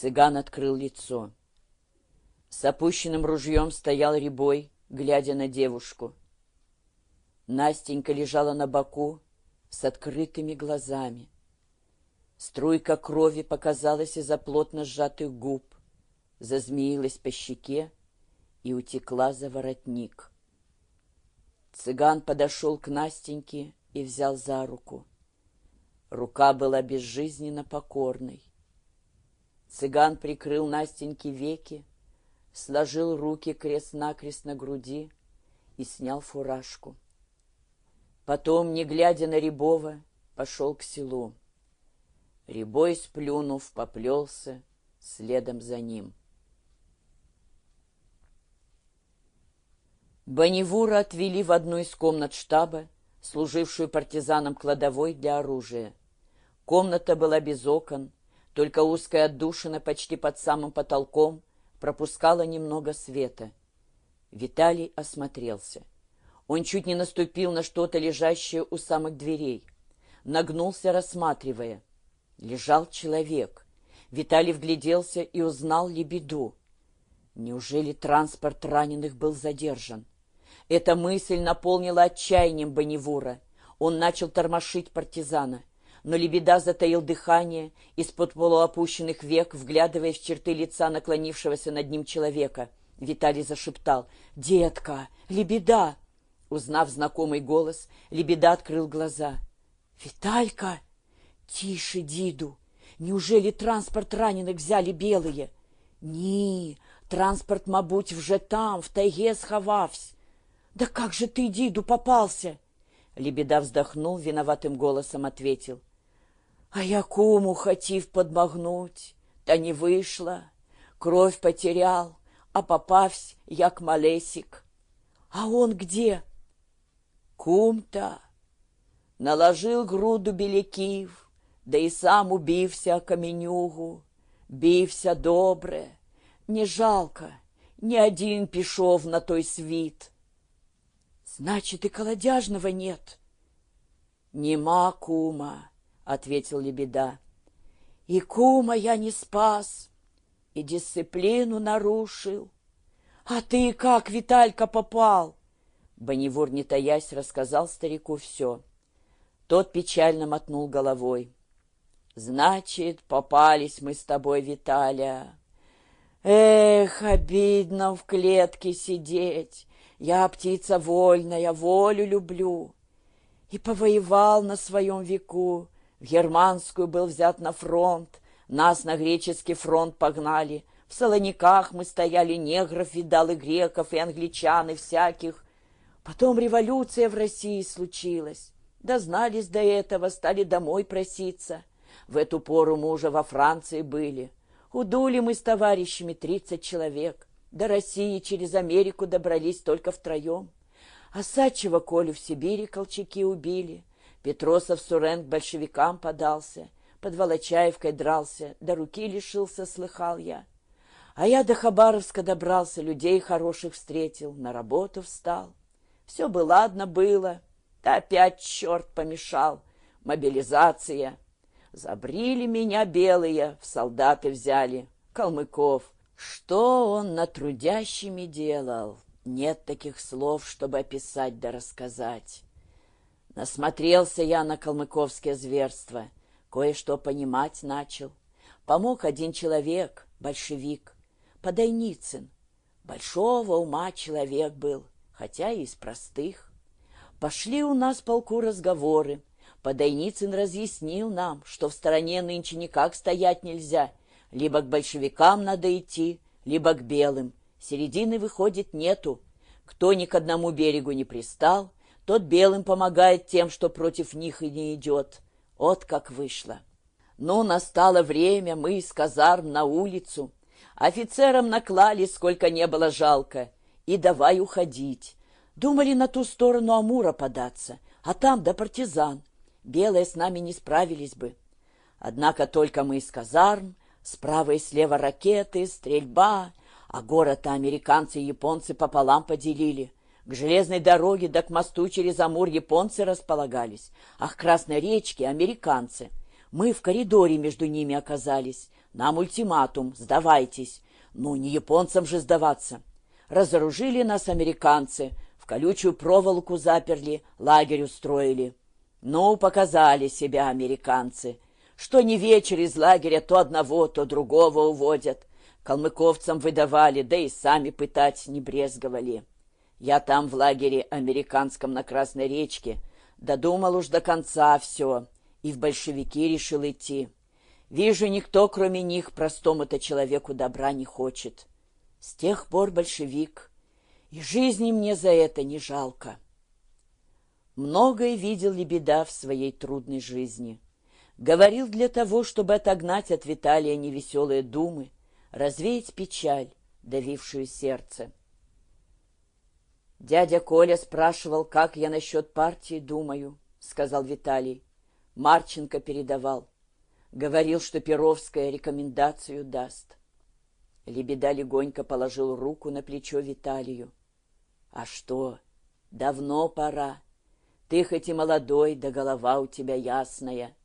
Цыган открыл лицо. С опущенным ружьем стоял ребой, глядя на девушку. Настенька лежала на боку с открытыми глазами. Струйка крови показалась из-за плотно сжатых губ, зазмеилась по щеке и утекла за воротник. Цыган подошел к Настеньке и взял за руку. Рука была безжизненно покорной. Цыган прикрыл Настеньке веки, сложил руки крест-накрест на груди и снял фуражку. Потом, не глядя на Рябова, пошел к селу. Рябой, сплюнув, поплелся следом за ним. Бонневура отвели в одну из комнат штаба, служившую партизанам кладовой для оружия. Комната была без окон, только узкая отдушина почти под самым потолком пропускала немного света. Виталий осмотрелся. Он чуть не наступил на что-то, лежащее у самых дверей. Нагнулся, рассматривая. Лежал человек. Виталий вгляделся и узнал лебеду. Неужели транспорт раненых был задержан? Эта мысль наполнила отчаянием Бонневура. Он начал тормошить партизана но Лебеда затаил дыхание из-под полуопущенных век, вглядываясь в черты лица наклонившегося над ним человека. Виталий зашептал «Детка! Лебеда!» Узнав знакомый голос, Лебеда открыл глаза. «Виталька! Тише, Диду! Неужели транспорт раненых взяли белые?» «Ні, транспорт, мабуть, вже там, в тайге сховався. Да как же ты, Диду, попался?» Лебеда вздохнул, виноватым голосом ответил. А я куму хотів подмагнуть, та не вийшла, кровь потерял, а попавсь, як малесик. А он где? Кум-то наложил груду беляків, да і сам убився каменюгу, бився добре, не жалко, ни один пішов на той світ. Значит, и колодяжного нет. Нема кума ответил Лебеда. И кума я не спас, и дисциплину нарушил. А ты как, Виталька, попал? Бонневур, не таясь, рассказал старику все. Тот печально мотнул головой. Значит, попались мы с тобой, Виталя. Эх, обидно в клетке сидеть. Я птица вольная, волю люблю. И повоевал на своем веку, в Германскую был взят на фронт, нас на греческий фронт погнали. В Солониках мы стояли, негров видал и греков, и англичан, и всяких. Потом революция в России случилась. Дознались до этого, стали домой проситься. В эту пору мы уже во Франции были. Удули мы с товарищами тридцать человек. До России через Америку добрались только втроем. Сачева Колю в Сибири колчаки убили. Петросов Сурен к большевикам подался, под Волочаевкой дрался, до руки лишился, слыхал я. А я до Хабаровска добрался, людей хороших встретил, на работу встал. Все бы ладно было, да опять черт помешал, мобилизация. Забрили меня белые, в солдаты взяли, Калмыков. Что он на трудящими делал? Нет таких слов, чтобы описать да рассказать. Насмотрелся я на калмыковские зверства, кое-что понимать начал. Помог один человек, большевик, Подойницын. Большого ума человек был, хотя и из простых. Пошли у нас полку разговоры. Подойницын разъяснил нам, что в стороне нынче никак стоять нельзя. Либо к большевикам надо идти, либо к белым. Середины, выходит, нету. Кто ни к одному берегу не пристал, тот белым помогает тем, что против них и не идет. Вот как вышло. Ну, настало время, мы из казарм на улицу. Офицерам наклали, сколько не было жалко. И давай уходить. Думали на ту сторону Амура податься, а там до партизан. Белые с нами не справились бы. Однако только мы из казарм, справа и слева ракеты, стрельба, а город-то американцы и японцы пополам поделили — к железной дороге да к мосту через Амур японцы располагались, а к Красной речке — американцы. Мы в коридоре между ними оказались. Нам ультиматум, сдавайтесь. Ну, не японцам же сдаваться. Разоружили нас американцы, в колючую проволоку заперли, лагерь устроили. Ну, показали себя американцы. Что не вечер из лагеря то одного, то другого уводят. Калмыковцам выдавали, да и сами пытать не брезговали. Я там в лагере американском на Красной речке додумал уж до конца все, и в большевики решил идти. Вижу, никто, кроме них, простому-то человеку добра не хочет. С тех пор большевик, и жизни мне за это не жалко. Многое видел Лебеда в своей трудной жизни. Говорил для того, чтобы отогнать от Виталия невеселые думы, развеять печаль, давившую сердце. «Дядя Коля спрашивал, как я насчет партии думаю», — сказал Виталий. Марченко передавал. Говорил, что Перовская рекомендацию даст. Лебеда легонько положил руку на плечо Виталию. «А что? Давно пора. Ты хоть и молодой, да голова у тебя ясная.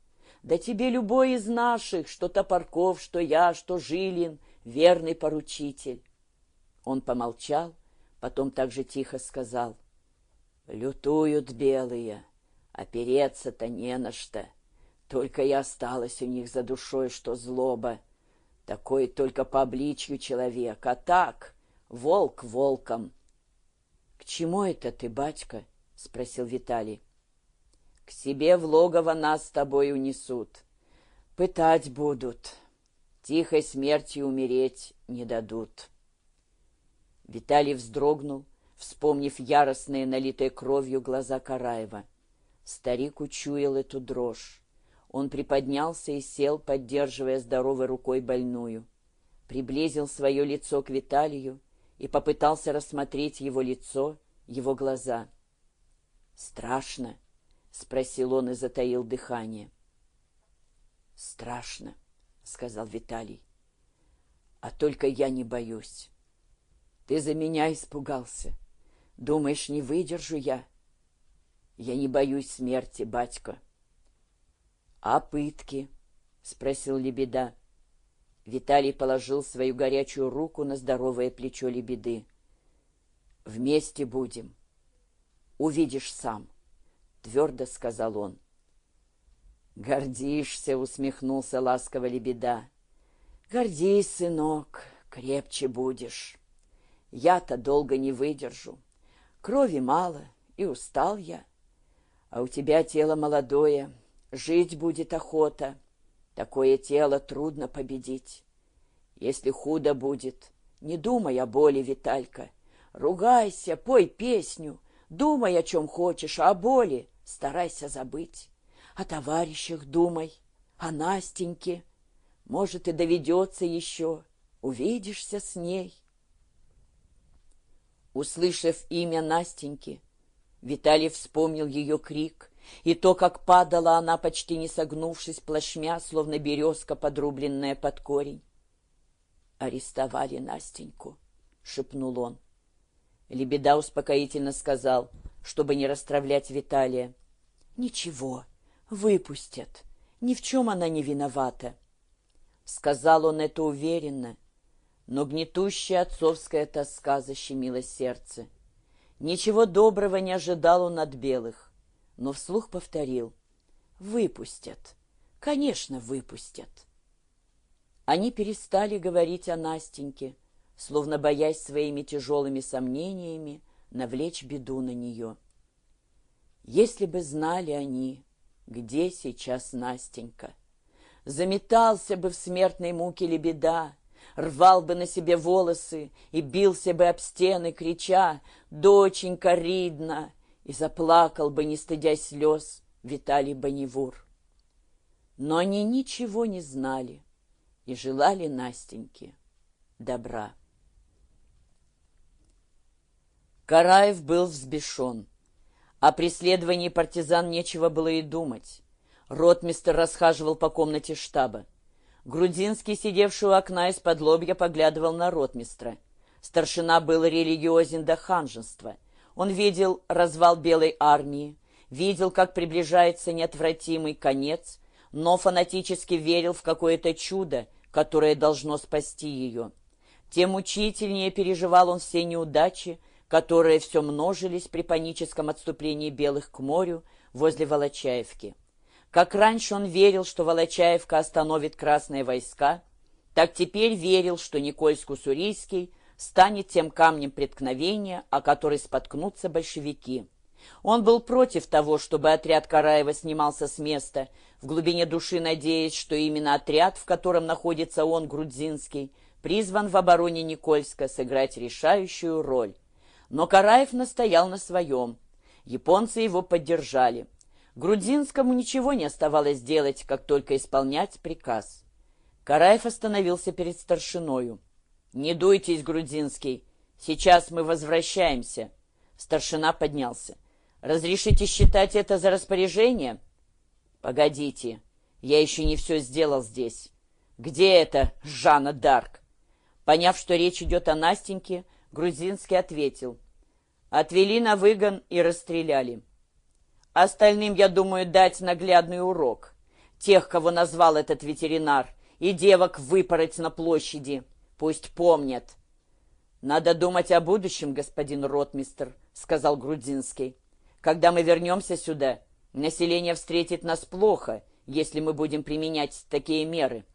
Да тебе любой из наших, что Топорков, что я, что Жилин, верный поручитель». Он помолчал, потом также тихо сказал. «Лютуют белые, опереться-то не на что». Только и осталось у них за душой, что злоба. Такой только по обличью человек, а так волк волком. — К чему это ты, батька? — спросил Виталий. — К себе в логово нас с тобой унесут. Пытать будут. Тихой смертью умереть не дадут. Виталий вздрогнул, вспомнив яростные, налитые кровью глаза Караева. Старик учуял эту дрожь. Он приподнялся и сел, поддерживая здоровой рукой больную. Приблизил свое лицо к Виталию и попытался рассмотреть его лицо, его глаза. «Страшно?» — спросил он и затаил дыхание. «Страшно», — сказал Виталий. «А только я не боюсь. Ты за меня испугался. Думаешь, не выдержу я?» «Я не боюсь смерти, батька». «А пытки?» — спросил Лебеда. Виталий положил свою горячую руку на здоровое плечо Лебеды. «Вместе будем. Увидишь сам», — твердо сказал он. «Гордишься», — усмехнулся ласково Лебеда. «Гордись, сынок, крепче будешь. Я-то долго не выдержу. Крови мало, и устал я. А у тебя тело молодое, Жить будет охота. Такое тело трудно победить. Если худо будет, не думай о боли, Виталька. Ругайся, пой песню, думай о чем хочешь, а о боли старайся забыть. О товарищах думай, о Настеньке. Может, и доведется еще, увидишься с ней. Услышав имя Настеньки, Виталий вспомнил ее крик — и то, как падала она, почти не согнувшись плашмя, словно березка, подрубленная под корень. «Арестовали Настеньку», — шепнул он. Лебеда успокоительно сказал, чтобы не расстравлять Виталия. «Ничего, выпустят. Ни в чем она не виновата». Сказал он это уверенно, но гнетущая отцовская тоска защемила сердце. Ничего доброго не ожидал он от белых но вслух повторил. «Выпустят. Конечно, выпустят». Они перестали говорить о Настеньке, словно боясь своими тяжелыми сомнениями навлечь беду на нее. Если бы знали они, где сейчас Настенька, заметался бы в смертной муке лебеда, рвал бы на себе волосы и бился бы об стены, крича «Доченька Ридна, и заплакал бы, не стыдя слез, Виталий Бонневур. Но они ничего не знали и желали Настеньке добра. Караев был взбешен. О преследовании партизан нечего было и думать. Ротмистер расхаживал по комнате штаба. Грудинский, сидевший у окна из-под лобья, поглядывал на ротмистра. Старшина был религиозен до ханжества — он видел развал Белой армии, видел, как приближается неотвратимый конец, но фанатически верил в какое-то чудо, которое должно спасти ее. Тем мучительнее переживал он все неудачи, которые все множились при паническом отступлении белых к морю возле Волочаевки. Как раньше он верил, что Волочаевка остановит красные войска, так теперь верил, что Никольск-Уссурийский станет тем камнем преткновения, о который споткнутся большевики. Он был против того, чтобы отряд Караева снимался с места, в глубине души надеясь, что именно отряд, в котором находится он, Грудзинский, призван в обороне Никольска сыграть решающую роль. Но Караев настоял на своем. Японцы его поддержали. Грудзинскому ничего не оставалось делать, как только исполнять приказ. Караев остановился перед старшиною. «Не дуйтесь, Грудзинский, сейчас мы возвращаемся». Старшина поднялся. «Разрешите считать это за распоряжение?» «Погодите, я еще не все сделал здесь. Где это Жанна Дарк?» Поняв, что речь идет о Настеньке, Грузинский ответил. «Отвели на выгон и расстреляли. Остальным, я думаю, дать наглядный урок. Тех, кого назвал этот ветеринар, и девок выпороть на площади. Пусть помнят». «Надо думать о будущем, господин ротмистр», — сказал Грудинский. «Когда мы вернемся сюда, население встретит нас плохо, если мы будем применять такие меры».